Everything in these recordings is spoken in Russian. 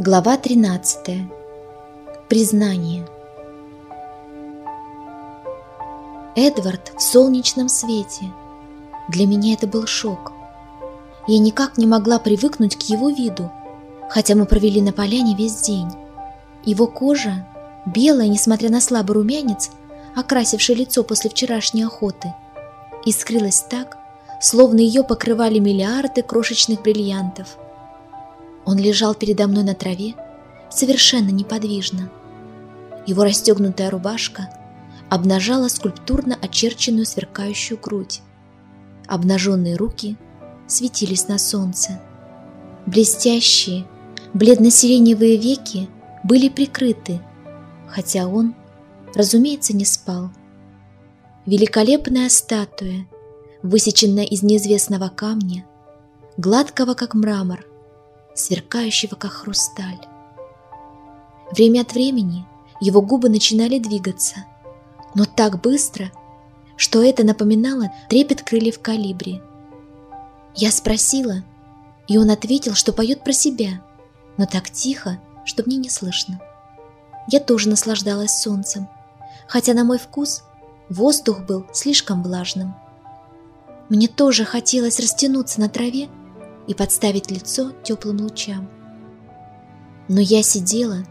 Глава 13. Признание. Эдвард в солнечном свете. Для меня это был шок. Я никак не могла привыкнуть к его виду, хотя мы провели на поляне весь день. Его кожа, белая, несмотря на слабый румянец, окрасивший лицо после вчерашней охоты, искрилась так, словно ее покрывали миллиарды крошечных бриллиантов – он лежал передо мной на траве, совершенно неподвижно. Его расстегнутая рубашка обнажала скульптурно очерченную сверкающую грудь. Обнаженные руки светились на солнце. Блестящие, бледно-сиреневые веки были прикрыты, хотя он, разумеется, не спал. Великолепная статуя, высеченная из неизвестного камня, гладкого как мрамор, сверкающего как хрусталь. Время от времени его губы начинали двигаться, но так быстро, что это напоминало трепет крыльев калибри. Я спросила, и он ответил, что поет про себя, но так тихо, что мне не слышно. Я тоже наслаждалась солнцем, хотя на мой вкус воздух был слишком влажным. Мне тоже хотелось растянуться на траве и подставить лицо теплым лучам. Но я сидела,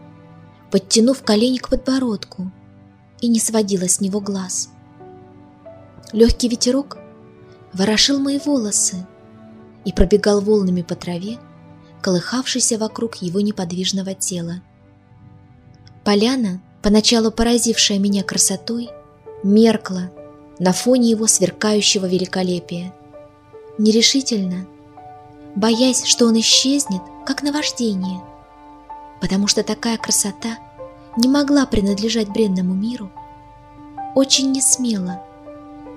подтянув колени к подбородку, и не сводила с него глаз. Легкий ветерок ворошил мои волосы и пробегал волнами по траве, колыхавшейся вокруг его неподвижного тела. Поляна, поначалу поразившая меня красотой, меркла на фоне его сверкающего великолепия. Нерешительно боясь, что он исчезнет, как наваждение, потому что такая красота не могла принадлежать бренному миру, очень несмело,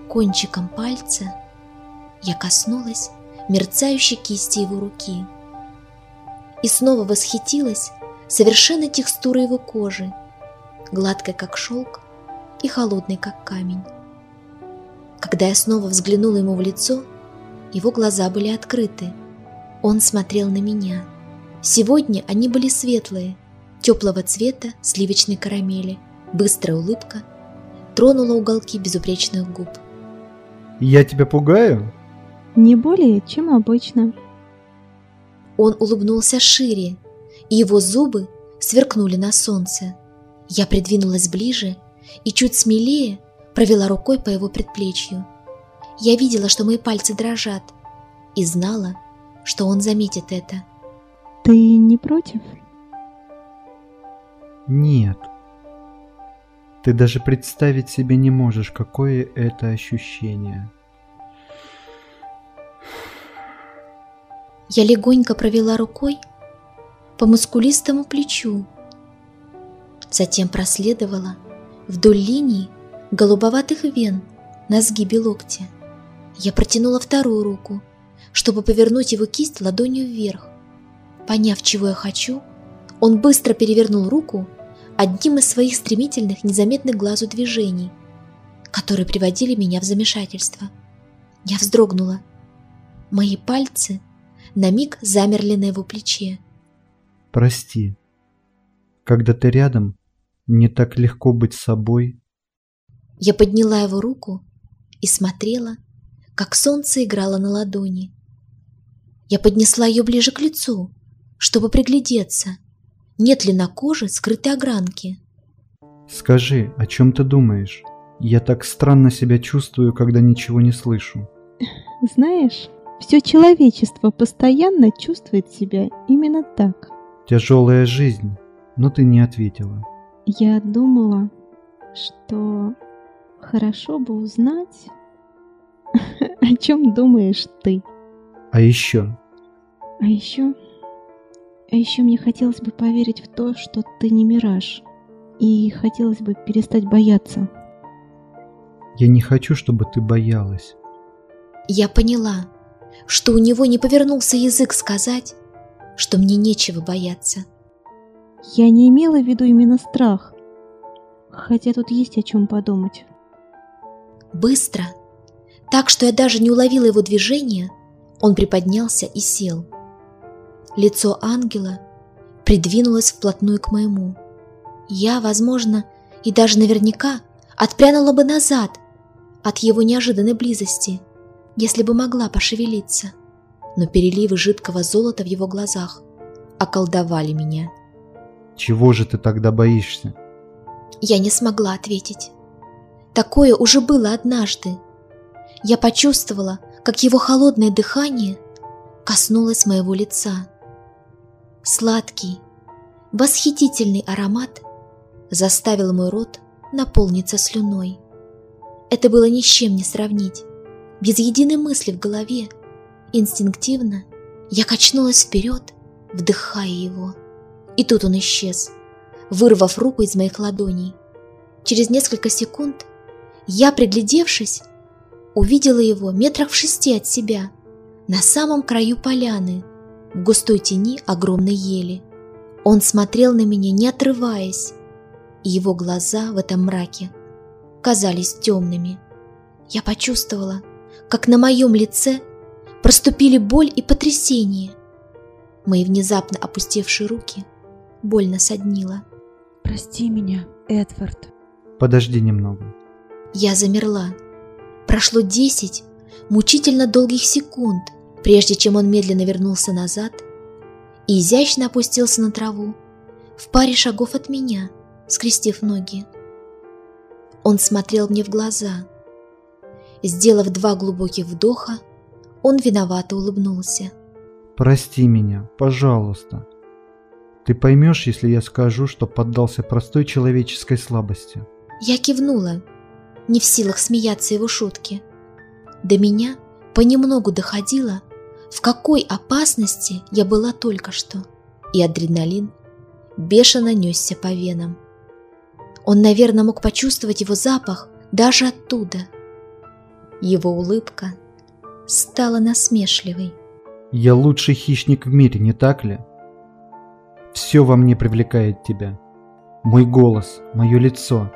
кончиком пальца. Я коснулась мерцающей кисти его руки и снова восхитилась совершенно текстурой его кожи, гладкой как шелк и холодной как камень. Когда я снова взглянула ему в лицо, его глаза были открыты, он смотрел на меня. Сегодня они были светлые, теплого цвета сливочной карамели. Быстрая улыбка тронула уголки безупречных губ. «Я тебя пугаю?» «Не более, чем обычно». Он улыбнулся шире, и его зубы сверкнули на солнце. Я придвинулась ближе и чуть смелее провела рукой по его предплечью. Я видела, что мои пальцы дрожат, и знала, что он заметит это. Ты не против? Нет. Ты даже представить себе не можешь, какое это ощущение. Я легонько провела рукой по мускулистому плечу, затем проследовала вдоль линии голубоватых вен на сгибе локтя. Я протянула вторую руку чтобы повернуть его кисть ладонью вверх. Поняв, чего я хочу, он быстро перевернул руку одним из своих стремительных, незаметных глазу движений, которые приводили меня в замешательство. Я вздрогнула. Мои пальцы на миг замерли на его плече. «Прости. Когда ты рядом, мне так легко быть собой». Я подняла его руку и смотрела, как солнце играло на ладони. Я поднесла ее ближе к лицу, чтобы приглядеться, нет ли на коже скрытой огранки. «Скажи, о чем ты думаешь? Я так странно себя чувствую, когда ничего не слышу». «Знаешь, все человечество постоянно чувствует себя именно так». «Тяжелая жизнь, но ты не ответила». «Я думала, что хорошо бы узнать, о чем думаешь ты». А еще, а еще... А еще мне хотелось бы поверить в то, что ты не мираж. И хотелось бы перестать бояться. Я не хочу, чтобы ты боялась. Я поняла, что у него не повернулся язык сказать, что мне нечего бояться. Я не имела в виду именно страх. Хотя тут есть о чем подумать. Быстро, так что я даже не уловила его движения, он приподнялся и сел. Лицо ангела придвинулась вплотную к моему. Я, возможно, и даже наверняка отпрянула бы назад от его неожиданной близости, если бы могла пошевелиться. Но переливы жидкого золота в его глазах околдовали меня. Чего же ты тогда боишься? Я не смогла ответить. Такое уже было однажды. Я почувствовала, как его холодное дыхание коснулось моего лица. Сладкий, восхитительный аромат заставил мой рот наполниться слюной. Это было ни с чем не сравнить. Без единой мысли в голове, инстинктивно, я качнулась вперед, вдыхая его. И тут он исчез, вырвав руку из моих ладоней. Через несколько секунд я, приглядевшись, увидела его метрах в шести от себя, на самом краю поляны, в густой тени огромной ели. Он смотрел на меня, не отрываясь, и его глаза в этом мраке казались темными. Я почувствовала, как на моем лице проступили боль и потрясение. Мои внезапно опустевшие руки больно соднило. Прости меня, Эдвард. Подожди немного. Я замерла. Прошло десять мучительно долгих секунд, прежде чем он медленно вернулся назад и изящно опустился на траву в паре шагов от меня, скрестив ноги. Он смотрел мне в глаза. Сделав два глубоких вдоха, он виновато улыбнулся. Прости меня, пожалуйста. Ты поймешь, если я скажу, что поддался простой человеческой слабости. Я кивнула, не в силах смеяться его шутки. До меня понемногу доходило, в какой опасности я была только что, и адреналин бешено несся по венам. Он, наверное, мог почувствовать его запах даже оттуда. Его улыбка стала насмешливой. Я лучший хищник в мире, не так ли? Все во мне привлекает тебя. Мой голос, мое лицо,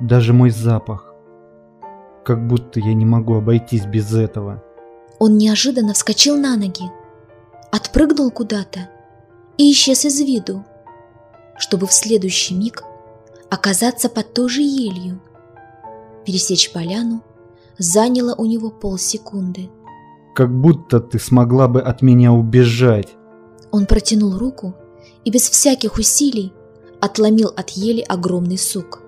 даже мой запах. Как будто я не могу обойтись без этого. Он неожиданно вскочил на ноги, отпрыгнул куда-то и исчез из виду, чтобы в следующий миг оказаться под той же елью. Пересечь поляну заняло у него полсекунды. Как будто ты смогла бы от меня убежать. Он протянул руку и без всяких усилий отломил от ели огромный сук.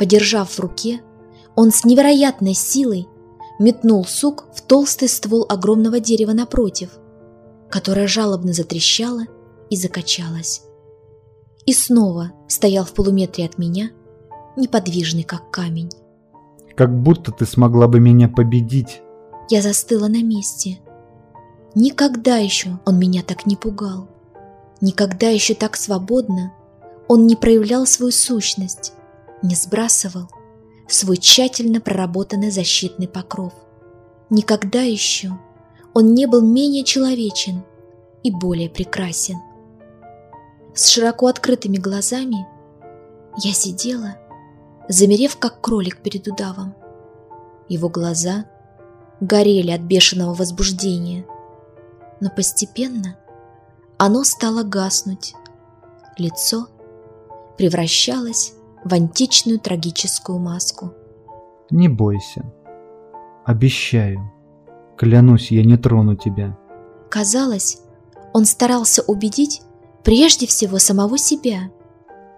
Подержав в руке, он с невероятной силой метнул сук в толстый ствол огромного дерева напротив, которое жалобно затрещало и закачалось и снова стоял в полуметре от меня, неподвижный как камень. Как будто ты смогла бы меня победить. Я застыла на месте. Никогда еще он меня так не пугал. Никогда еще так свободно он не проявлял свою сущность, не сбрасывал свой тщательно проработанный защитный покров. Никогда еще он не был менее человечен и более прекрасен с широко открытыми глазами, я сидела, замерев как кролик перед удавом. Его глаза горели от бешеного возбуждения, но постепенно оно стало гаснуть. Лицо превращалось в античную трагическую маску. Не бойся. Обещаю. Клянусь, я не трону тебя. Казалось, он старался убедить Прежде всего самого себя.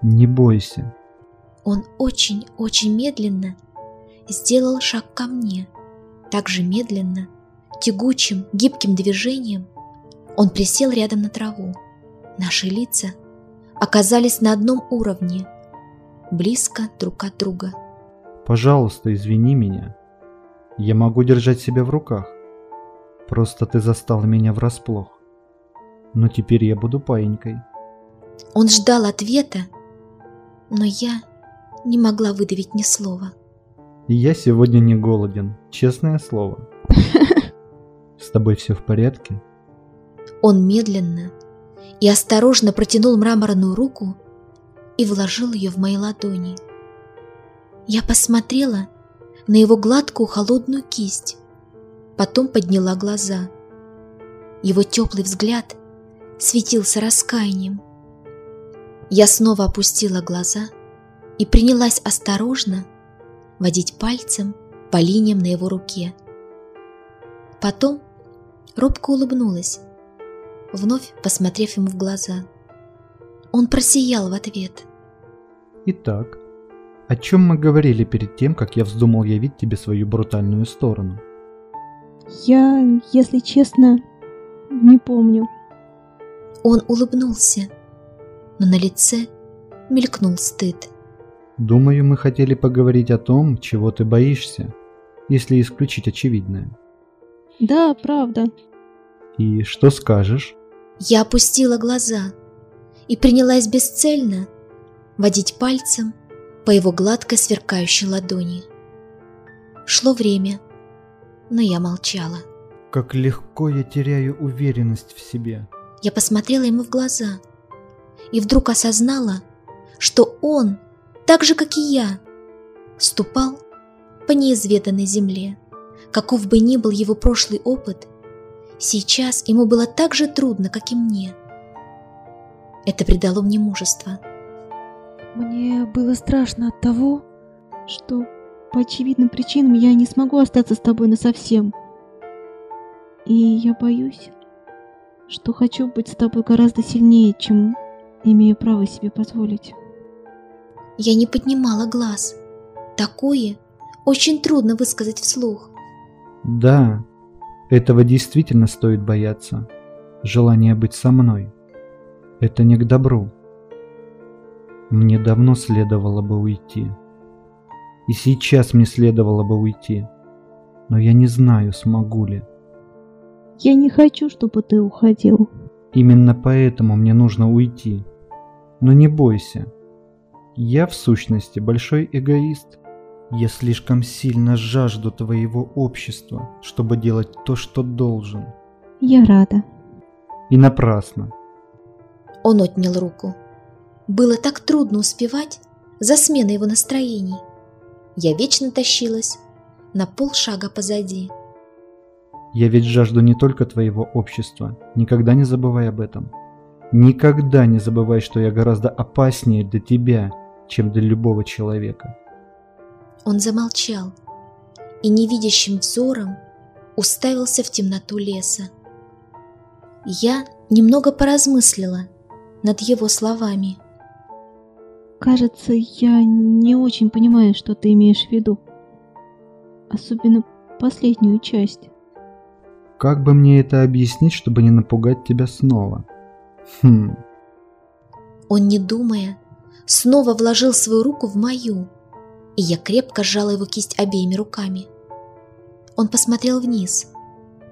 Не бойся. Он очень-очень медленно сделал шаг ко мне. Так же медленно, тягучим, гибким движением он присел рядом на траву. Наши лица оказались на одном уровне, близко друг от друга. Пожалуйста, извини меня. Я могу держать себя в руках. Просто ты застал меня врасплох но теперь я буду паинькой. Он ждал ответа, но я не могла выдавить ни слова. я сегодня не голоден, честное слово. С тобой все в порядке? Он медленно и осторожно протянул мраморную руку и вложил ее в мои ладони. Я посмотрела на его гладкую холодную кисть, потом подняла глаза. Его теплый взгляд светился раскаянием. Я снова опустила глаза и принялась осторожно водить пальцем по линиям на его руке. Потом робко улыбнулась, вновь посмотрев ему в глаза. Он просиял в ответ. Итак, о чем мы говорили перед тем, как я вздумал явить тебе свою брутальную сторону? Я, если честно, не помню. Он улыбнулся, но на лице мелькнул стыд. Думаю, мы хотели поговорить о том, чего ты боишься, если исключить очевидное. Да, правда. И что скажешь? Я опустила глаза и принялась бесцельно водить пальцем по его гладко сверкающей ладони. Шло время, но я молчала. Как легко я теряю уверенность в себе. Я посмотрела ему в глаза и вдруг осознала, что он, так же как и я, ступал по неизведанной земле. Каков бы ни был его прошлый опыт, сейчас ему было так же трудно, как и мне. Это придало мне мужество. Мне было страшно от того, что по очевидным причинам я не смогу остаться с тобой насовсем. И я боюсь, что хочу быть с тобой гораздо сильнее, чем имею право себе позволить. Я не поднимала глаз. Такое очень трудно высказать вслух. Да, этого действительно стоит бояться. Желание быть со мной. Это не к добру. Мне давно следовало бы уйти. И сейчас мне следовало бы уйти. Но я не знаю, смогу ли. Я не хочу, чтобы ты уходил. Именно поэтому мне нужно уйти. Но не бойся. Я в сущности большой эгоист. Я слишком сильно жажду твоего общества, чтобы делать то, что должен. Я рада. И напрасно. Он отнял руку. Было так трудно успевать за сменой его настроений. Я вечно тащилась на полшага позади. Я ведь жажду не только твоего общества. Никогда не забывай об этом. Никогда не забывай, что я гораздо опаснее для тебя, чем для любого человека. Он замолчал и невидящим взором уставился в темноту леса. Я немного поразмыслила над его словами. Кажется, я не очень понимаю, что ты имеешь в виду. Особенно последнюю часть. Как бы мне это объяснить, чтобы не напугать тебя снова? Хм. Он, не думая, снова вложил свою руку в мою, и я крепко сжала его кисть обеими руками. Он посмотрел вниз,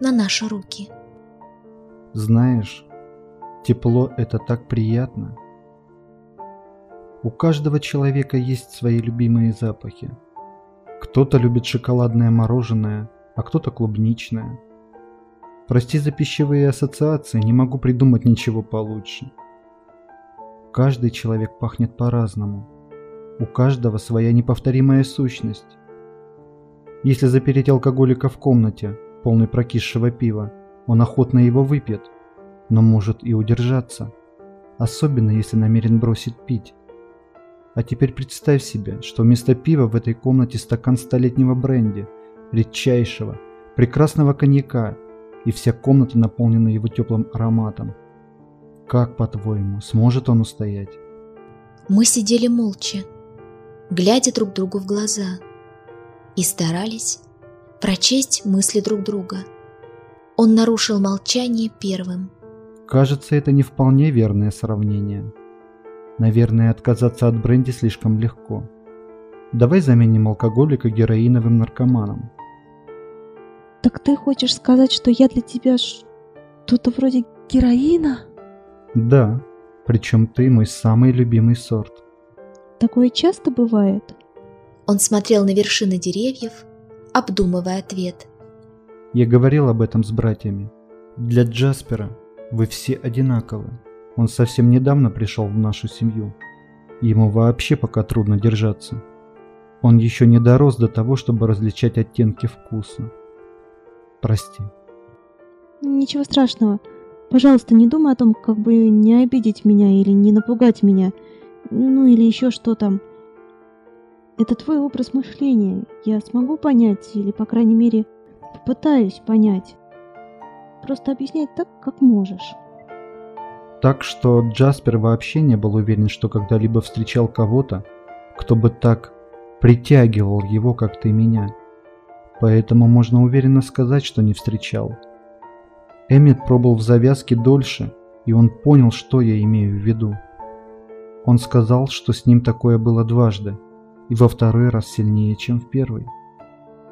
на наши руки. Знаешь, тепло — это так приятно. У каждого человека есть свои любимые запахи. Кто-то любит шоколадное мороженое, а кто-то клубничное. Прости за пищевые ассоциации, не могу придумать ничего получше. Каждый человек пахнет по-разному. У каждого своя неповторимая сущность. Если запереть алкоголика в комнате, полной прокисшего пива, он охотно его выпьет, но может и удержаться, особенно если намерен бросить пить. А теперь представь себе, что вместо пива в этой комнате стакан столетнего бренди, редчайшего, прекрасного коньяка, и вся комната наполнена его теплым ароматом. Как, по-твоему, сможет он устоять? Мы сидели молча, глядя друг другу в глаза, и старались прочесть мысли друг друга. Он нарушил молчание первым. Кажется, это не вполне верное сравнение. Наверное, отказаться от бренди слишком легко. Давай заменим алкоголика героиновым наркоманом. Так ты хочешь сказать, что я для тебя что-то вроде героина? Да, причем ты мой самый любимый сорт. Такое часто бывает? Он смотрел на вершины деревьев, обдумывая ответ. Я говорил об этом с братьями. Для Джаспера вы все одинаковы. Он совсем недавно пришел в нашу семью. Ему вообще пока трудно держаться. Он еще не дорос до того, чтобы различать оттенки вкуса. Прости. Ничего страшного. Пожалуйста, не думай о том, как бы не обидеть меня или не напугать меня. Ну или еще что там. Это твой образ мышления. Я смогу понять, или, по крайней мере, попытаюсь понять. Просто объяснять так, как можешь. Так что Джаспер вообще не был уверен, что когда-либо встречал кого-то, кто бы так притягивал его, как ты меня. Поэтому можно уверенно сказать, что не встречал. Эммет пробыл в завязке дольше, и он понял, что я имею в виду. Он сказал, что с ним такое было дважды, и во второй раз сильнее, чем в первый.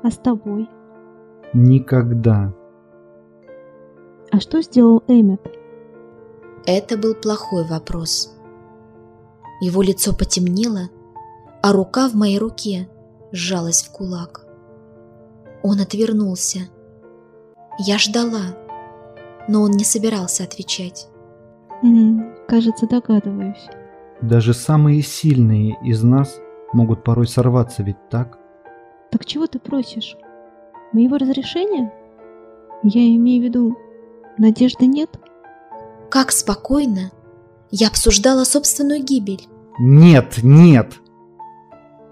А с тобой? Никогда. А что сделал Эммет? Это был плохой вопрос. Его лицо потемнело, а рука в моей руке сжалась в кулак. Он отвернулся. Я ждала, но он не собирался отвечать. М, кажется, догадываюсь. Даже самые сильные из нас могут порой сорваться, ведь так? Так чего ты просишь? Моего разрешения? Я имею в виду, надежды нет? Как спокойно я обсуждала собственную гибель. Нет, нет!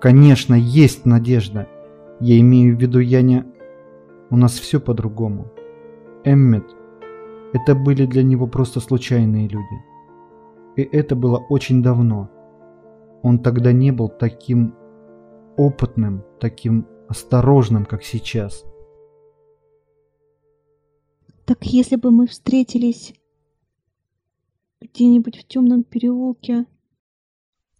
Конечно, есть надежда. Я имею в виду, я не... У нас все по-другому. Эммет, это были для него просто случайные люди. И это было очень давно. Он тогда не был таким опытным, таким осторожным, как сейчас. Так если бы мы встретились где-нибудь в темном переулке...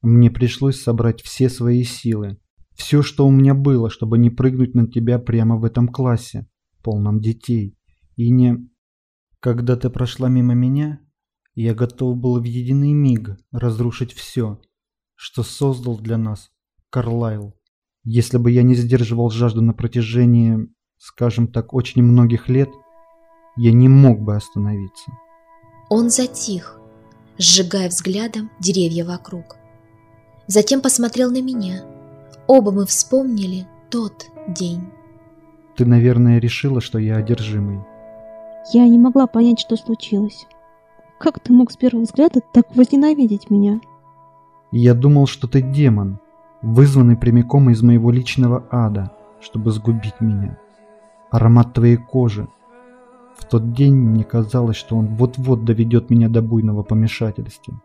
Мне пришлось собрать все свои силы, все, что у меня было, чтобы не прыгнуть на тебя прямо в этом классе, полном детей, и не... Когда ты прошла мимо меня, я готов был в единый миг разрушить все, что создал для нас Карлайл. Если бы я не сдерживал жажду на протяжении, скажем так, очень многих лет, я не мог бы остановиться. Он затих, сжигая взглядом деревья вокруг. Затем посмотрел на меня. Оба мы вспомнили тот день. Ты, наверное, решила, что я одержимый. Я не могла понять, что случилось. Как ты мог с первого взгляда так возненавидеть меня? Я думал, что ты демон, вызванный прямиком из моего личного ада, чтобы сгубить меня. Аромат твоей кожи. В тот день мне казалось, что он вот-вот доведет меня до буйного помешательства.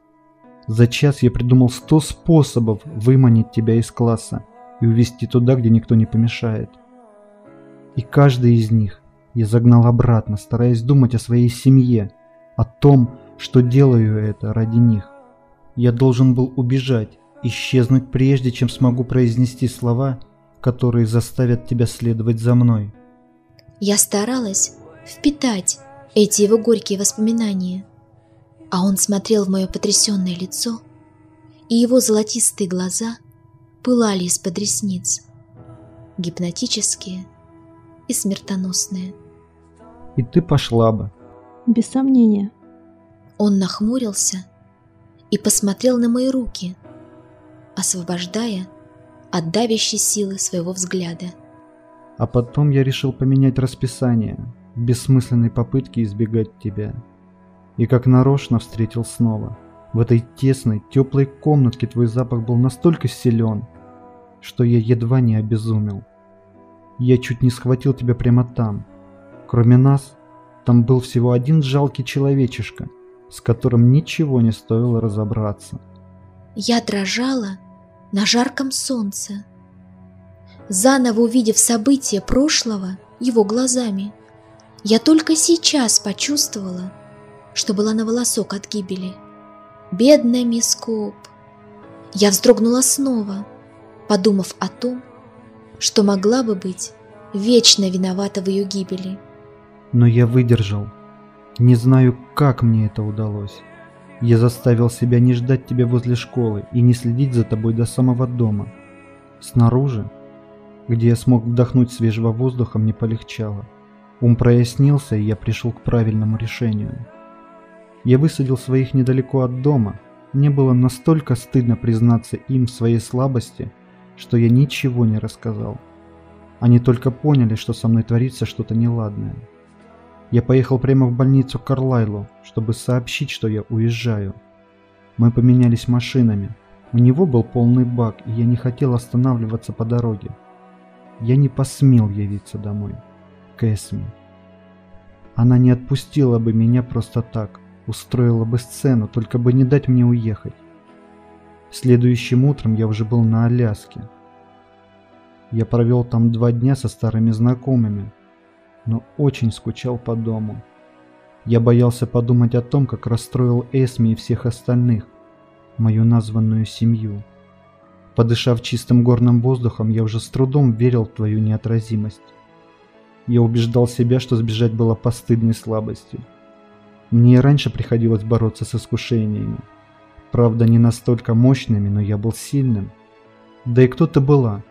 За час я придумал сто способов выманить тебя из класса и увести туда, где никто не помешает. И каждый из них я загнал обратно, стараясь думать о своей семье, о том, что делаю это ради них. Я должен был убежать, исчезнуть прежде, чем смогу произнести слова, которые заставят тебя следовать за мной. Я старалась впитать эти его горькие воспоминания, а он смотрел в мое потрясенное лицо, и его золотистые глаза пылали из-под ресниц, гипнотические и смертоносные. И ты пошла бы. Без сомнения. Он нахмурился и посмотрел на мои руки, освобождая от давящей силы своего взгляда. А потом я решил поменять расписание, бессмысленной попытке избегать тебя. И как нарочно встретил снова. В этой тесной, теплой комнатке твой запах был настолько силен, что я едва не обезумел. Я чуть не схватил тебя прямо там. Кроме нас, там был всего один жалкий человечишка, с которым ничего не стоило разобраться. Я дрожала на жарком солнце, заново увидев события прошлого его глазами. Я только сейчас почувствовала, что была на волосок от гибели. Бедная мисс Коуп. Я вздрогнула снова, подумав о том, что могла бы быть вечно виновата в ее гибели. Но я выдержал. Не знаю, как мне это удалось. Я заставил себя не ждать тебя возле школы и не следить за тобой до самого дома. Снаружи, где я смог вдохнуть свежего воздуха, мне полегчало. Ум прояснился, и я пришел к правильному решению. Я высадил своих недалеко от дома. Мне было настолько стыдно признаться им в своей слабости, что я ничего не рассказал. Они только поняли, что со мной творится что-то неладное. Я поехал прямо в больницу Карлайлу, чтобы сообщить, что я уезжаю. Мы поменялись машинами. У него был полный бак, и я не хотел останавливаться по дороге. Я не посмел явиться домой. К Эсме. Она не отпустила бы меня просто так, устроила бы сцену, только бы не дать мне уехать. Следующим утром я уже был на Аляске. Я провел там два дня со старыми знакомыми, но очень скучал по дому. Я боялся подумать о том, как расстроил Эсми и всех остальных, мою названную семью. Подышав чистым горным воздухом, я уже с трудом верил в твою неотразимость. Я убеждал себя, что сбежать было постыдной слабостью. Мне и раньше приходилось бороться с искушениями. Правда, не настолько мощными, но я был сильным. Да и кто ты была?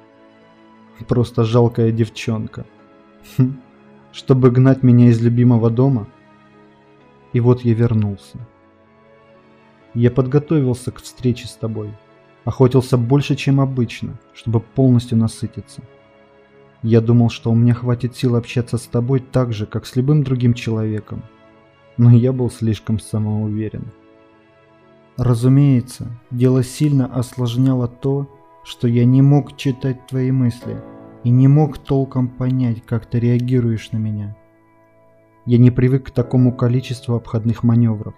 Просто жалкая девчонка. Хм. Чтобы гнать меня из любимого дома? И вот я вернулся. Я подготовился к встрече с тобой. Охотился больше, чем обычно, чтобы полностью насытиться. Я думал, что у меня хватит сил общаться с тобой так же, как с любым другим человеком. Но я был слишком самоуверен. Разумеется, дело сильно осложняло то, что я не мог читать твои мысли и не мог толком понять, как ты реагируешь на меня. Я не привык к такому количеству обходных маневров.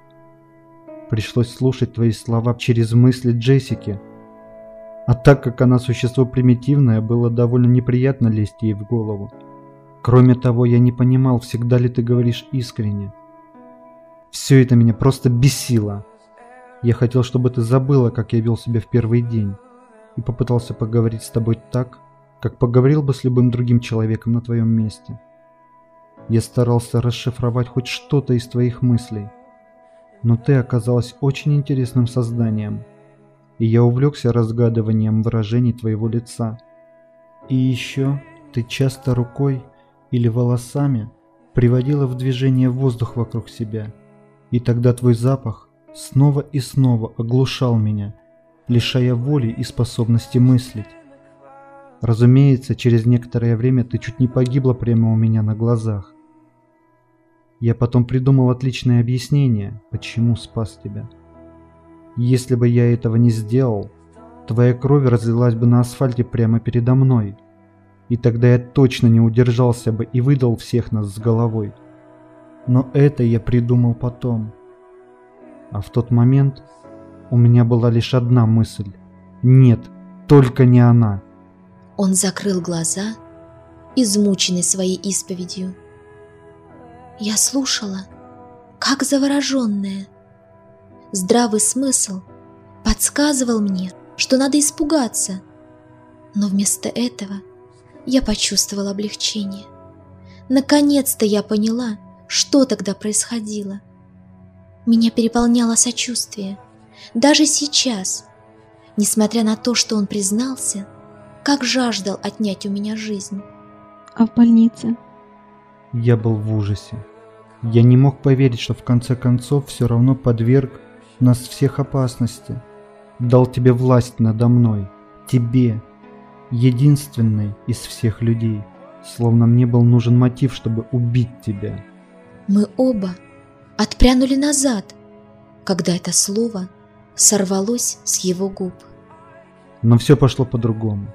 Пришлось слушать твои слова через мысли Джессики. А так как она существо примитивное, было довольно неприятно лезть ей в голову. Кроме того, я не понимал, всегда ли ты говоришь искренне. Все это меня просто бесило. Я хотел, чтобы ты забыла, как я вел себя в первый день, и попытался поговорить с тобой так, как поговорил бы с любым другим человеком на твоем месте. Я старался расшифровать хоть что-то из твоих мыслей, но ты оказалась очень интересным созданием, и я увлекся разгадыванием выражений твоего лица. И еще ты часто рукой или волосами приводила в движение воздух вокруг себя, и тогда твой запах снова и снова оглушал меня, лишая воли и способности мыслить. Разумеется, через некоторое время ты чуть не погибла прямо у меня на глазах. Я потом придумал отличное объяснение, почему спас тебя. Если бы я этого не сделал, твоя кровь разлилась бы на асфальте прямо передо мной, и тогда я точно не удержался бы и выдал всех нас с головой. Но это я придумал потом. А в тот момент у меня была лишь одна мысль. Нет, только не она. Он закрыл глаза, измученный своей исповедью. Я слушала, как завороженная. Здравый смысл подсказывал мне, что надо испугаться. Но вместо этого я почувствовала облегчение. Наконец-то я поняла, что тогда происходило. Меня переполняло сочувствие. Даже сейчас, несмотря на то, что он признался, как жаждал отнять у меня жизнь. А в больнице? Я был в ужасе. Я не мог поверить, что в конце концов все равно подверг нас всех опасности. Дал тебе власть надо мной. Тебе. Единственной из всех людей. Словно мне был нужен мотив, чтобы убить тебя. Мы оба отпрянули назад, когда это слово сорвалось с его губ. Но все пошло по-другому.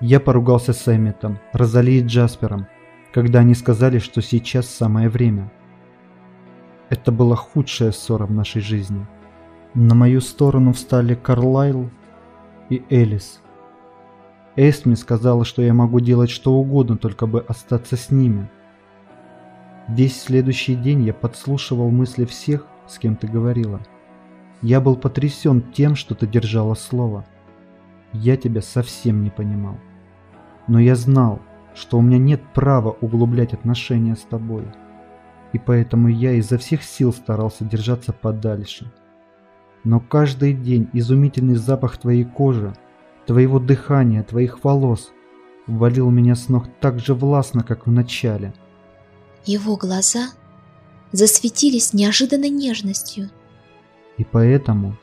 Я поругался с Эмметом, Розали и Джаспером, когда они сказали, что сейчас самое время. Это была худшая ссора в нашей жизни. На мою сторону встали Карлайл и Элис. Эсми сказала, что я могу делать что угодно, только бы остаться с ними – Весь следующий день я подслушивал мысли всех, с кем ты говорила. Я был потрясен тем, что ты держала слово. Я тебя совсем не понимал. Но я знал, что у меня нет права углублять отношения с тобой. И поэтому я изо всех сил старался держаться подальше. Но каждый день изумительный запах твоей кожи, твоего дыхания, твоих волос валил меня с ног так же властно, как в начале – его глаза засветились неожиданной нежностью. И поэтому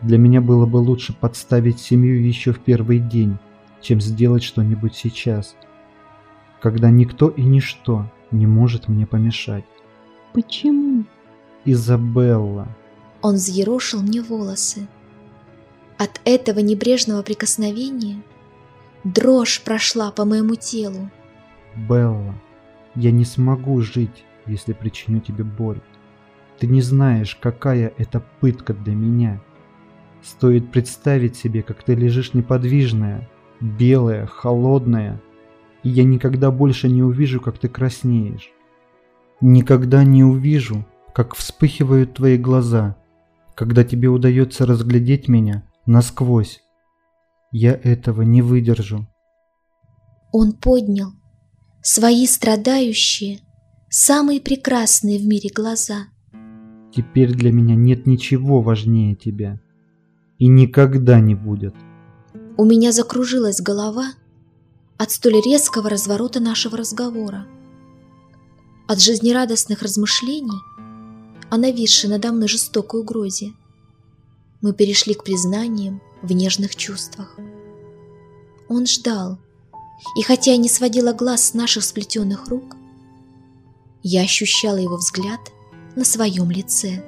для меня было бы лучше подставить семью еще в первый день, чем сделать что-нибудь сейчас, когда никто и ничто не может мне помешать. Почему? Изабелла. Он взъерошил мне волосы. От этого небрежного прикосновения дрожь прошла по моему телу. Белла, я не смогу жить, если причиню тебе боль. Ты не знаешь, какая это пытка для меня. Стоит представить себе, как ты лежишь неподвижная, белая, холодная, и я никогда больше не увижу, как ты краснеешь. Никогда не увижу, как вспыхивают твои глаза, когда тебе удается разглядеть меня насквозь. Я этого не выдержу. Он поднял свои страдающие, самые прекрасные в мире глаза. Теперь для меня нет ничего важнее тебя. И никогда не будет. У меня закружилась голова от столь резкого разворота нашего разговора. От жизнерадостных размышлений о нависшей надо мной жестокой угрозе. Мы перешли к признаниям в нежных чувствах. Он ждал, и хотя я не сводила глаз с наших сплетенных рук, я ощущала его взгляд на своем лице.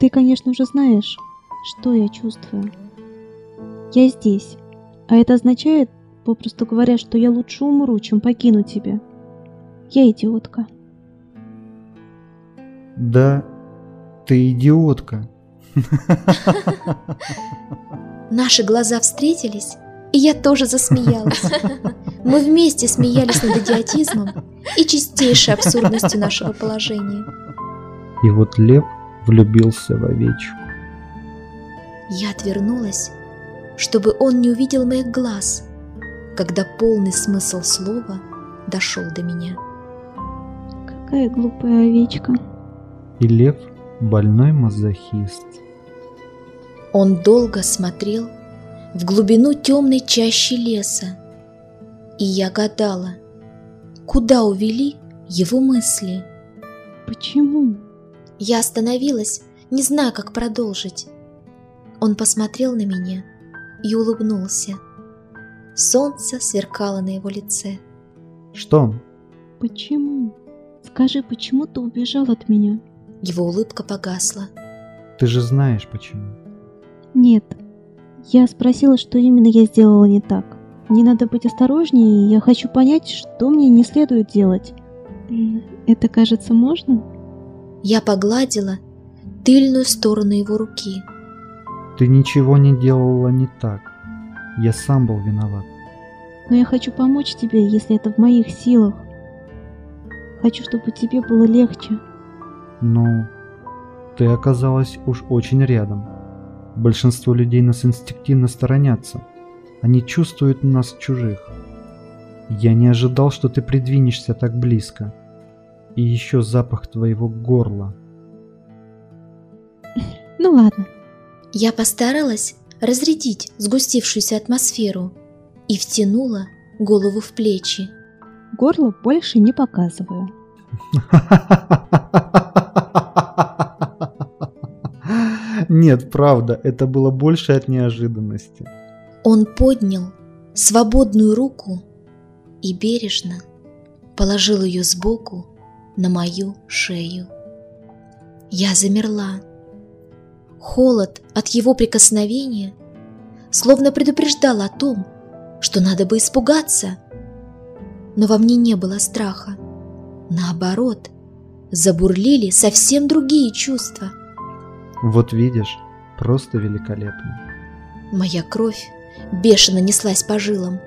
Ты, конечно, уже знаешь, что я чувствую. Я здесь, а это означает, попросту говоря, что я лучше умру, чем покину тебя. Я идиотка. Да, ты идиотка. Наши глаза встретились, и я тоже засмеялась. Мы вместе смеялись над идиотизмом и чистейшей абсурдностью нашего положения. И вот лев влюбился в овечку. Я отвернулась, чтобы он не увидел моих глаз, когда полный смысл слова дошел до меня. Какая глупая овечка. И лев больной мазохист. Он долго смотрел в глубину темной чащи леса, и я гадала, куда увели его мысли. Почему? Я остановилась, не зная, как продолжить. Он посмотрел на меня и улыбнулся. Солнце сверкало на его лице. Что? Почему? Скажи, почему ты убежал от меня? Его улыбка погасла. Ты же знаешь почему. Нет. Я спросила, что именно я сделала не так. Мне надо быть осторожнее, и я хочу понять, что мне не следует делать. Это, кажется, можно? Я погладила тыльную сторону его руки. Ты ничего не делала не так. Я сам был виноват. Но я хочу помочь тебе, если это в моих силах. Хочу, чтобы тебе было легче. Ну, ты оказалась уж очень рядом. Большинство людей нас инстинктивно сторонятся. Они чувствуют нас чужих. Я не ожидал, что ты придвинешься так близко. И еще запах твоего горла. Ну ладно. Я постаралась разрядить сгустившуюся атмосферу и втянула голову в плечи. Горло больше не показываю. Нет, правда, это было больше от неожиданности. Он поднял свободную руку и бережно положил ее сбоку на мою шею. Я замерла. Холод от его прикосновения словно предупреждал о том, что надо бы испугаться. Но во мне не было страха. Наоборот, забурлили совсем другие чувства. Вот видишь, просто великолепно. Моя кровь бешено неслась по жилам,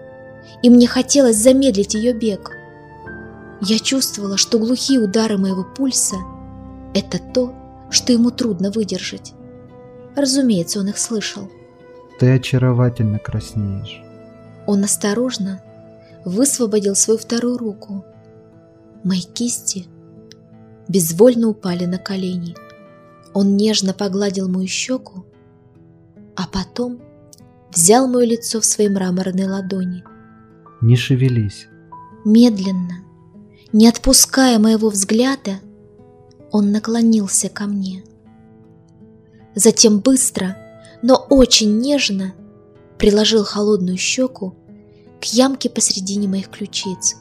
и мне хотелось замедлить ее бег. Я чувствовала, что глухие удары моего пульса – это то, что ему трудно выдержать. Разумеется, он их слышал. Ты очаровательно краснеешь. Он осторожно высвободил свою вторую руку. Мои кисти безвольно упали на колени. Он нежно погладил мою щеку, а потом взял мое лицо в свои мраморные ладони. Не шевелись. Медленно, не отпуская моего взгляда, он наклонился ко мне. Затем быстро, но очень нежно приложил холодную щеку к ямке посредине моих ключиц.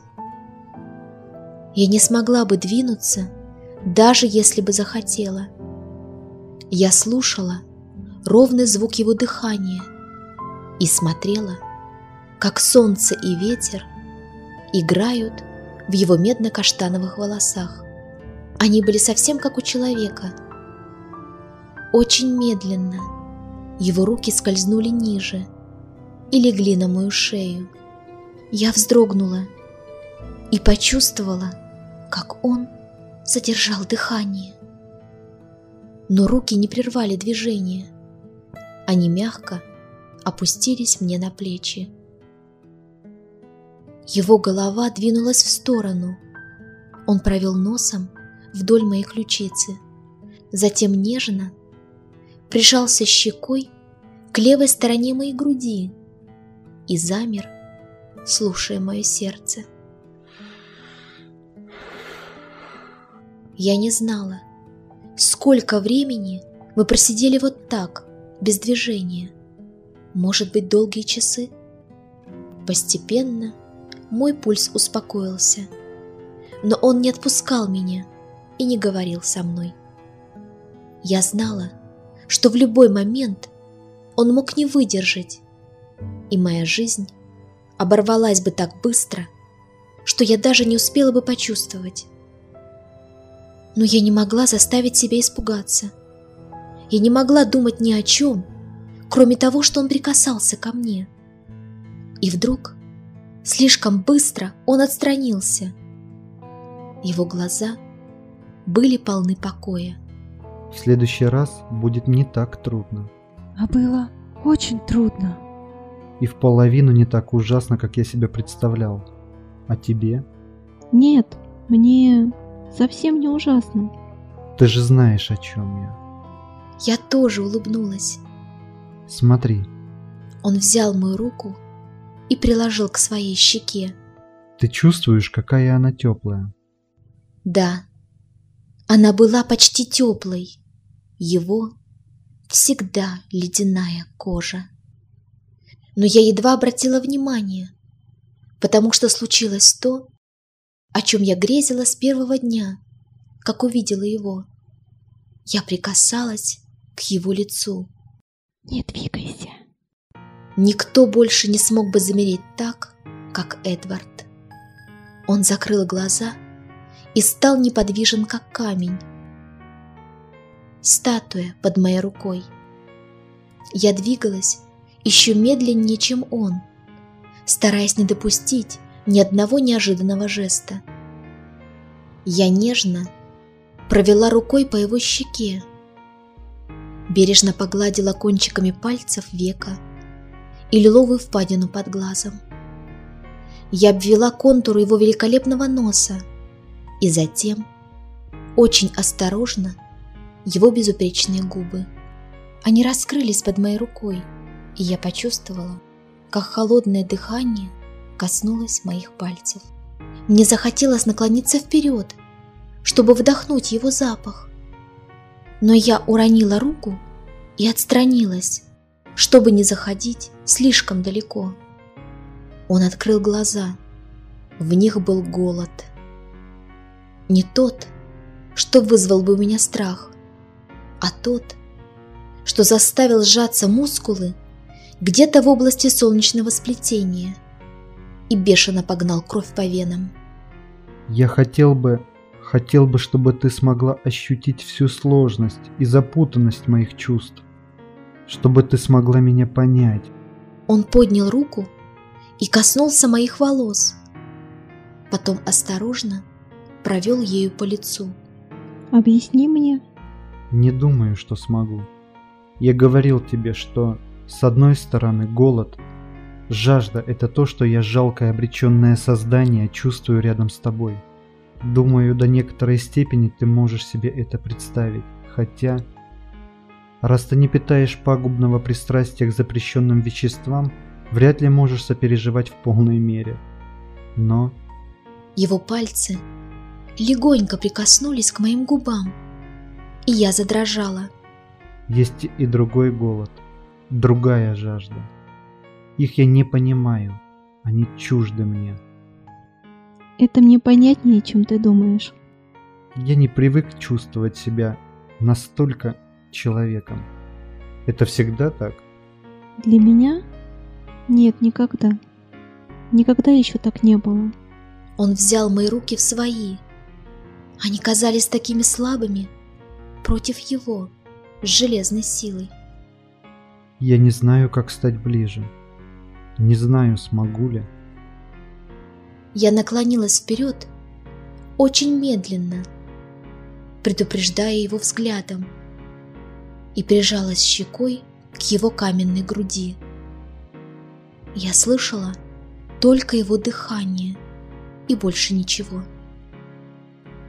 Я не смогла бы двинуться, даже если бы захотела. Я слушала ровный звук его дыхания и смотрела, как солнце и ветер играют в его медно-каштановых волосах. Они были совсем как у человека. Очень медленно его руки скользнули ниже и легли на мою шею. Я вздрогнула и почувствовала, как он задержал дыхание. Но руки не прервали движение. Они мягко опустились мне на плечи. Его голова двинулась в сторону. Он провел носом вдоль моей ключицы, затем нежно прижался щекой к левой стороне моей груди и замер, слушая мое сердце. Я не знала, сколько времени мы просидели вот так, без движения. Может быть, долгие часы? Постепенно мой пульс успокоился, но он не отпускал меня и не говорил со мной. Я знала, что в любой момент он мог не выдержать, и моя жизнь оборвалась бы так быстро, что я даже не успела бы почувствовать, но я не могла заставить себя испугаться. Я не могла думать ни о чем, кроме того, что он прикасался ко мне. И вдруг, слишком быстро, он отстранился. Его глаза были полны покоя. В следующий раз будет не так трудно. А было очень трудно. И в половину не так ужасно, как я себе представлял. А тебе? Нет, мне Совсем не ужасно. Ты же знаешь, о чем я. Я тоже улыбнулась. Смотри. Он взял мою руку и приложил к своей щеке. Ты чувствуешь, какая она теплая? Да. Она была почти теплой. Его всегда ледяная кожа. Но я едва обратила внимание, потому что случилось то, о чем я грезила с первого дня, как увидела его. Я прикасалась к его лицу. «Не двигайся». Никто больше не смог бы замереть так, как Эдвард. Он закрыл глаза и стал неподвижен, как камень. Статуя под моей рукой. Я двигалась еще медленнее, чем он, стараясь не допустить, ни одного неожиданного жеста. Я нежно провела рукой по его щеке, бережно погладила кончиками пальцев века и лиловую впадину под глазом. Я обвела контуры его великолепного носа и затем, очень осторожно, его безупречные губы. Они раскрылись под моей рукой, и я почувствовала, как холодное дыхание коснулась моих пальцев. Мне захотелось наклониться вперед, чтобы вдохнуть его запах. Но я уронила руку и отстранилась, чтобы не заходить слишком далеко. Он открыл глаза. В них был голод. Не тот, что вызвал бы у меня страх, а тот, что заставил сжаться мускулы где-то в области солнечного сплетения – и бешено погнал кровь по венам. Я хотел бы, хотел бы, чтобы ты смогла ощутить всю сложность и запутанность моих чувств, чтобы ты смогла меня понять. Он поднял руку и коснулся моих волос, потом осторожно провел ею по лицу. Объясни мне. Не думаю, что смогу. Я говорил тебе, что с одной стороны голод Жажда – это то, что я жалкое обреченное создание чувствую рядом с тобой. Думаю, до некоторой степени ты можешь себе это представить, хотя... Раз ты не питаешь пагубного пристрастия к запрещенным веществам, вряд ли можешь сопереживать в полной мере. Но... Его пальцы легонько прикоснулись к моим губам, и я задрожала. Есть и другой голод, другая жажда. Их я не понимаю, они чужды мне. Это мне понятнее, чем ты думаешь. Я не привык чувствовать себя настолько человеком. Это всегда так? Для меня? Нет, никогда. Никогда еще так не было. Он взял мои руки в свои. Они казались такими слабыми против его с железной силой. Я не знаю, как стать ближе. Не знаю, смогу ли. Я наклонилась вперед, очень медленно, предупреждая его взглядом, и прижалась щекой к его каменной груди. Я слышала только его дыхание и больше ничего.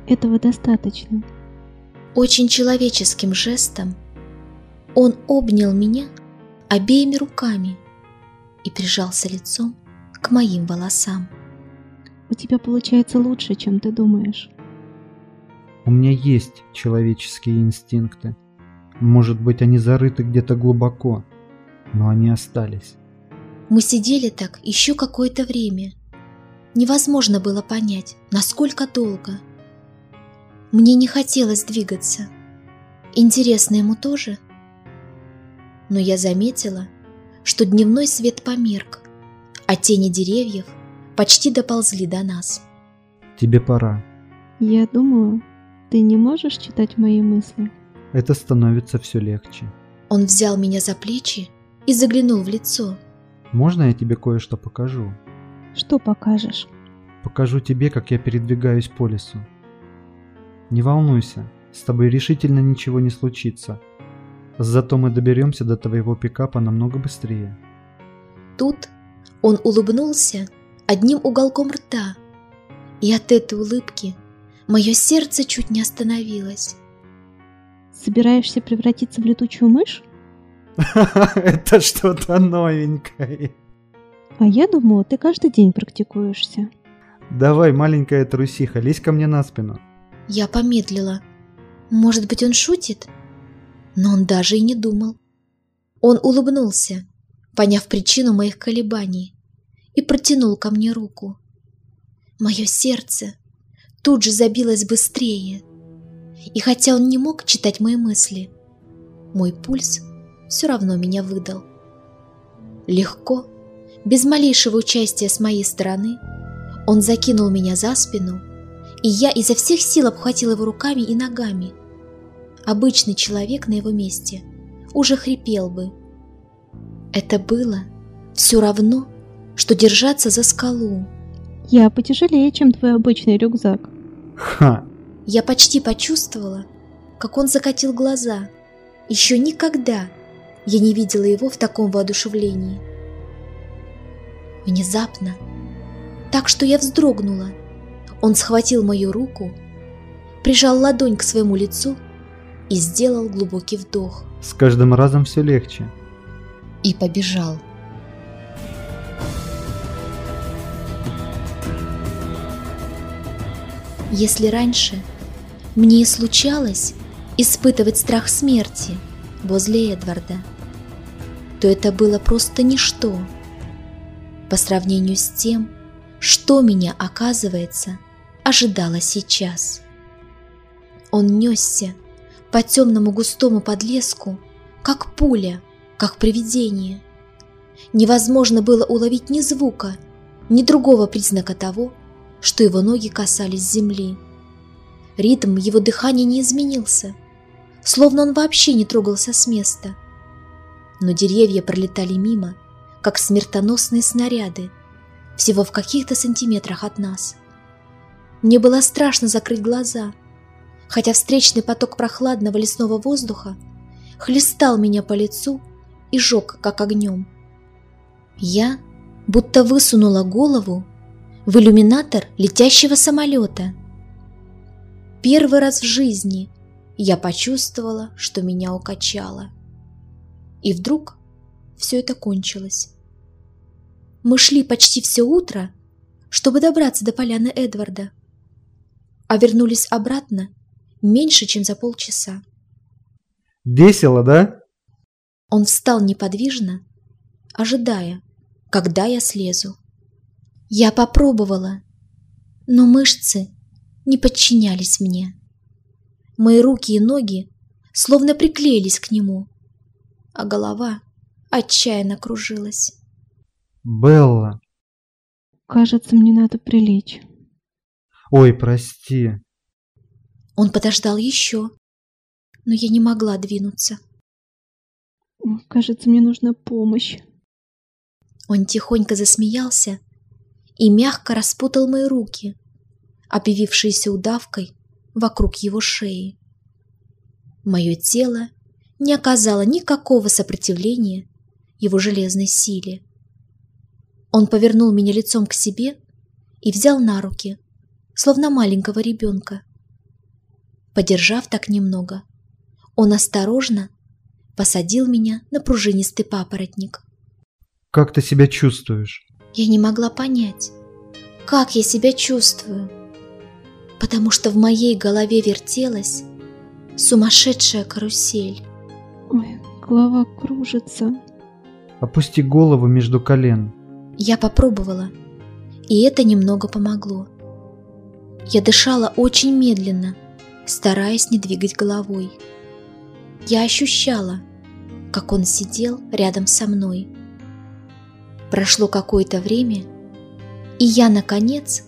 Этого достаточно. Очень человеческим жестом он обнял меня обеими руками и прижался лицом к моим волосам. У тебя получается лучше, чем ты думаешь. У меня есть человеческие инстинкты. Может быть, они зарыты где-то глубоко, но они остались. Мы сидели так еще какое-то время. Невозможно было понять, насколько долго. Мне не хотелось двигаться. Интересно ему тоже? Но я заметила, что дневной свет померк, а тени деревьев почти доползли до нас. Тебе пора. Я думала, ты не можешь читать мои мысли. Это становится все легче. Он взял меня за плечи и заглянул в лицо. Можно я тебе кое-что покажу? Что покажешь? Покажу тебе, как я передвигаюсь по лесу. Не волнуйся, с тобой решительно ничего не случится. Зато мы доберемся до твоего пикапа намного быстрее. Тут он улыбнулся одним уголком рта, и от этой улыбки мое сердце чуть не остановилось. Собираешься превратиться в летучую мышь? Это что-то новенькое. А я думала, ты каждый день практикуешься. Давай, маленькая трусиха, лезь ко мне на спину. Я помедлила. Может быть, он шутит? Но он даже и не думал. Он улыбнулся, поняв причину моих колебаний, и протянул ко мне руку. Мое сердце тут же забилось быстрее, и хотя он не мог читать мои мысли, мой пульс все равно меня выдал. Легко, без малейшего участия с моей стороны, он закинул меня за спину, и я изо всех сил обхватил его руками и ногами. Обычный человек на его месте уже хрипел бы. Это было все равно, что держаться за скалу. Я потяжелее, чем твой обычный рюкзак. Ха! Я почти почувствовала, как он закатил глаза. Еще никогда я не видела его в таком воодушевлении. Внезапно, так что я вздрогнула, он схватил мою руку, прижал ладонь к своему лицу и сделал глубокий вдох. С каждым разом все легче. И побежал. Если раньше мне и случалось испытывать страх смерти возле Эдварда, то это было просто ничто по сравнению с тем, что меня, оказывается, ожидало сейчас. Он несся по темному густому подлеску, как пуля, как привидение. Невозможно было уловить ни звука, ни другого признака того, что его ноги касались земли. Ритм его дыхания не изменился, словно он вообще не трогался с места. Но деревья пролетали мимо, как смертоносные снаряды, всего в каких-то сантиметрах от нас. Мне было страшно закрыть глаза, хотя встречный поток прохладного лесного воздуха хлестал меня по лицу и жег, как огнем. Я будто высунула голову в иллюминатор летящего самолета. Первый раз в жизни я почувствовала, что меня укачало. И вдруг все это кончилось. Мы шли почти все утро, чтобы добраться до поляны Эдварда, а вернулись обратно меньше, чем за полчаса. Весело, да? Он встал неподвижно, ожидая, когда я слезу. Я попробовала, Но мышцы не подчинялись мне. Мои руки и ноги словно приклеились к нему, а голова отчаянно кружилась. Белла. Кажется, мне надо прилечь. Ой, прости. Он подождал еще, но я не могла двинуться. Кажется, мне нужна помощь. Он тихонько засмеялся и мягко распутал мои руки, объявившиеся удавкой вокруг его шеи. Мое тело не оказало никакого сопротивления его железной силе. Он повернул меня лицом к себе и взял на руки, словно маленького ребенка. Подержав так немного, он осторожно посадил меня на пружинистый папоротник. Как ты себя чувствуешь? Я не могла понять, как я себя чувствую, потому что в моей голове вертелась сумасшедшая карусель. Ой, голова кружится. Опусти голову между колен. Я попробовала, и это немного помогло. Я дышала очень медленно, стараясь не двигать головой. Я ощущала, как он сидел рядом со мной. Прошло какое-то время, и я, наконец,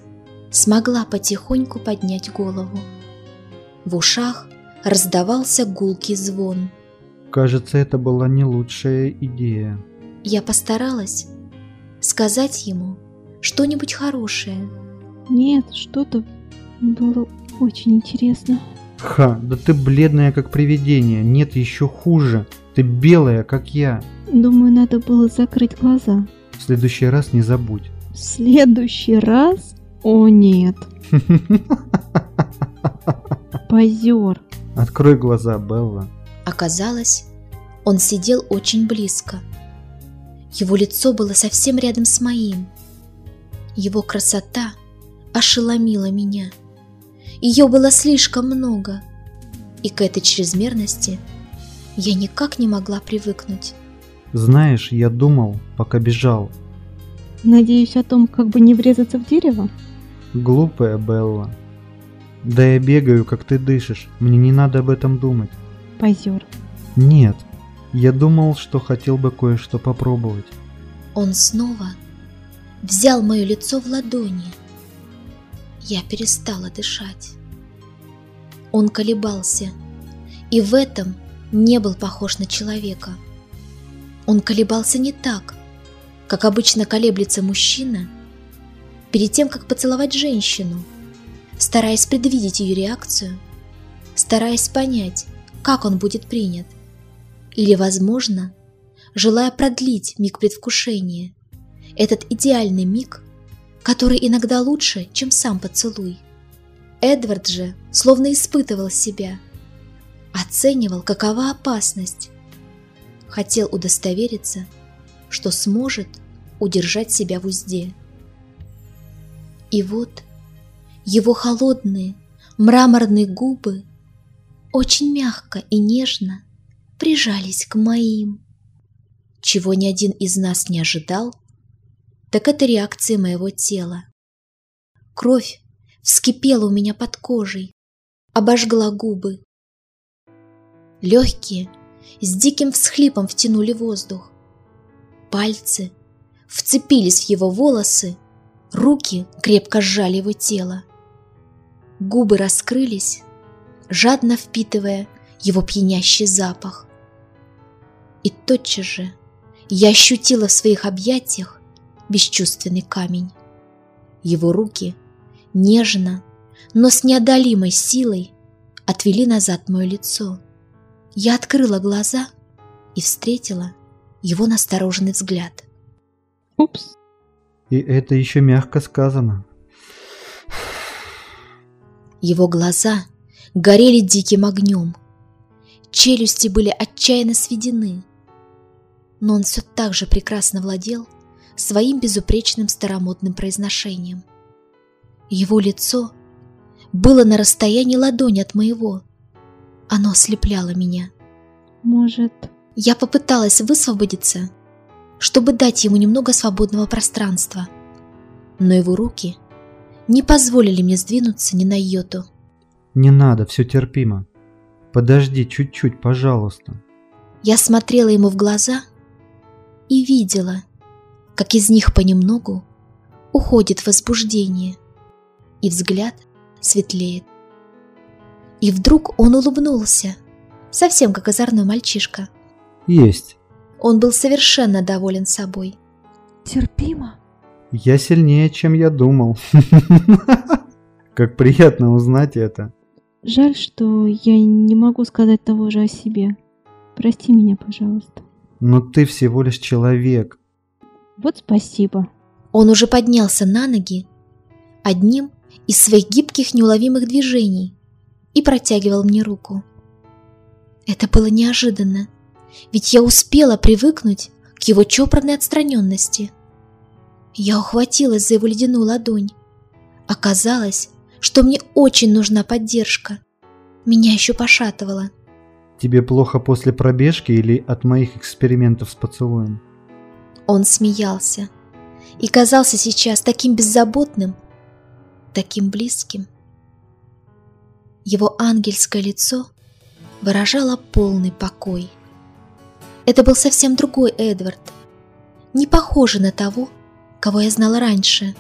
смогла потихоньку поднять голову. В ушах раздавался гулкий звон. Кажется, это была не лучшая идея. Я постаралась сказать ему что-нибудь хорошее. Нет, что-то было очень интересно. Ха, да ты бледная как привидение, нет еще хуже. Ты белая, как я. Думаю, надо было закрыть глаза. В следующий раз не забудь. В следующий раз? О нет. Позер. Открой глаза, Белла. Оказалось, он сидел очень близко. Его лицо было совсем рядом с моим. Его красота ошеломила меня. Ее было слишком много, и к этой чрезмерности я никак не могла привыкнуть. Знаешь, я думал, пока бежал. Надеюсь о том, как бы не врезаться в дерево? Глупая Белла. Да я бегаю, как ты дышишь. Мне не надо об этом думать. Позер. Нет, я думал, что хотел бы кое-что попробовать. Он снова взял мое лицо в ладони. Я перестала дышать. Он колебался, и в этом не был похож на человека. Он колебался не так, как обычно колеблется мужчина перед тем, как поцеловать женщину, стараясь предвидеть ее реакцию, стараясь понять, как он будет принят. Или, возможно, желая продлить миг предвкушения, этот идеальный миг, который иногда лучше, чем сам поцелуй. Эдвард же словно испытывал себя, оценивал, какова опасность, хотел удостовериться, что сможет удержать себя в узде. И вот его холодные, мраморные губы очень мягко и нежно прижались к моим. Чего ни один из нас не ожидал, так это реакция моего тела. Кровь вскипела у меня под кожей, обожгла губы. Легкие с диким всхлипом втянули воздух. Пальцы вцепились в его волосы, руки крепко сжали его тело. Губы раскрылись, жадно впитывая его пьянящий запах. И тотчас же я ощутила в своих объятиях бесчувственный камень. Его руки нежно, но с неодолимой силой отвели назад мое лицо. Я открыла глаза и встретила его настороженный взгляд. Упс. И это еще мягко сказано. Его глаза горели диким огнем. Челюсти были отчаянно сведены. Но он все так же прекрасно владел своим безупречным старомодным произношением. Его лицо было на расстоянии ладони от моего. Оно ослепляло меня. Может... Я попыталась высвободиться, чтобы дать ему немного свободного пространства. Но его руки не позволили мне сдвинуться ни на йоту. Не надо, все терпимо. Подожди чуть-чуть, пожалуйста. Я смотрела ему в глаза и видела, как из них понемногу уходит возбуждение, и взгляд светлеет. И вдруг он улыбнулся, совсем как озорной мальчишка. Есть. Он был совершенно доволен собой. Терпимо. Я сильнее, чем я думал. Как приятно узнать это. Жаль, что я не могу сказать того же о себе. Прости меня, пожалуйста. Но ты всего лишь человек. Вот спасибо. Он уже поднялся на ноги одним из своих гибких неуловимых движений и протягивал мне руку. Это было неожиданно, ведь я успела привыкнуть к его чопорной отстраненности. Я ухватилась за его ледяную ладонь. Оказалось, что мне очень нужна поддержка. Меня еще пошатывало. Тебе плохо после пробежки или от моих экспериментов с поцелуем? Он смеялся и казался сейчас таким беззаботным, таким близким. Его ангельское лицо выражало полный покой. Это был совсем другой Эдвард, не похожий на того, кого я знала раньше.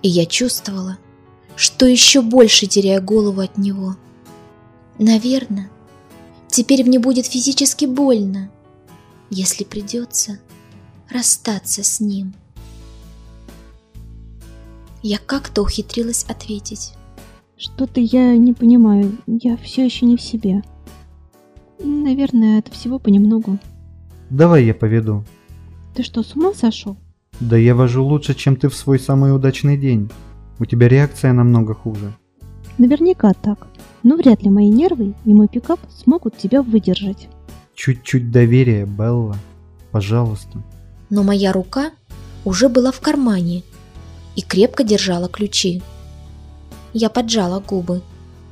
И я чувствовала, что еще больше теряю голову от него. Наверное, теперь мне будет физически больно, если придется расстаться с ним. Я как-то ухитрилась ответить. Что-то я не понимаю. Я все еще не в себе. Наверное, это всего понемногу. Давай я поведу. Ты что, с ума сошел? Да я вожу лучше, чем ты в свой самый удачный день. У тебя реакция намного хуже. Наверняка так. Но вряд ли мои нервы и мой пикап смогут тебя выдержать. Чуть-чуть доверия, Белла. Пожалуйста. Но моя рука уже была в кармане и крепко держала ключи. Я поджала губы.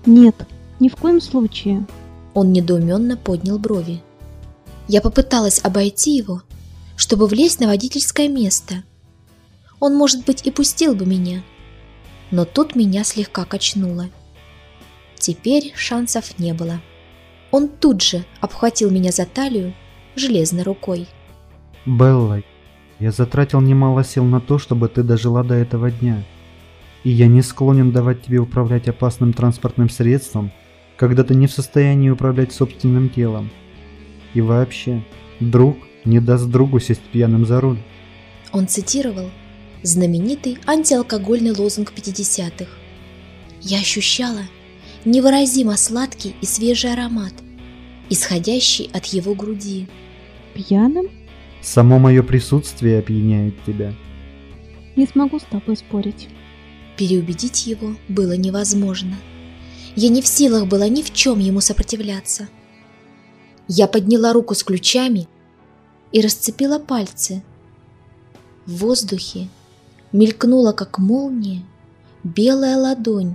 Нет, ни в коем случае. Он недоуменно поднял брови. Я попыталась обойти его, чтобы влезть на водительское место. Он, может быть, и пустил бы меня, но тут меня слегка качнуло. Теперь шансов не было. Он тут же обхватил меня за талию железной рукой. Белла, я затратил немало сил на то, чтобы ты дожила до этого дня. И я не склонен давать тебе управлять опасным транспортным средством, когда ты не в состоянии управлять собственным телом. И вообще, друг не даст другу сесть пьяным за руль. Он цитировал знаменитый антиалкогольный лозунг 50-х. Я ощущала невыразимо сладкий и свежий аромат, исходящий от его груди. Пьяным? Само мое присутствие опьяняет тебя. Не смогу с тобой спорить. Переубедить его было невозможно. Я не в силах была ни в чем ему сопротивляться. Я подняла руку с ключами и расцепила пальцы. В воздухе мелькнула, как молния, белая ладонь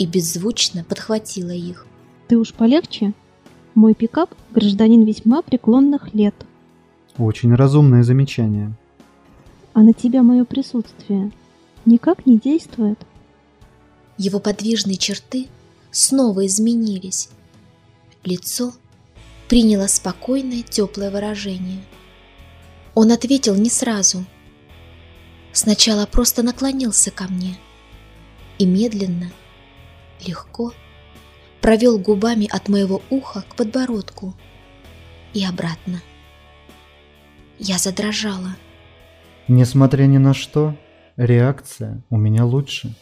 и беззвучно подхватила их. Ты уж полегче. Мой пикап – гражданин весьма преклонных лет. Очень разумное замечание. А на тебя мое присутствие никак не действует. Его подвижные черты снова изменились. Лицо приняло спокойное, теплое выражение. Он ответил не сразу – Сначала просто наклонился ко мне и медленно, легко провел губами от моего уха к подбородку и обратно. Я задрожала. Несмотря ни на что, реакция у меня лучше.